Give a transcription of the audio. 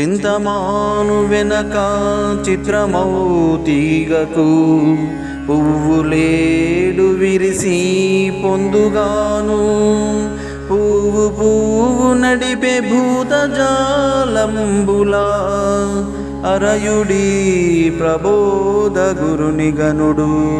చింతమాను వెనక చిత్రమౌ తీగకు. పువ్వులేడు విరిసి పొందుగాను. పువ్వు పువ్వు నడిపే భూతజాలంబులా. అరయుడి ప్రబోధ గురుని గనుడు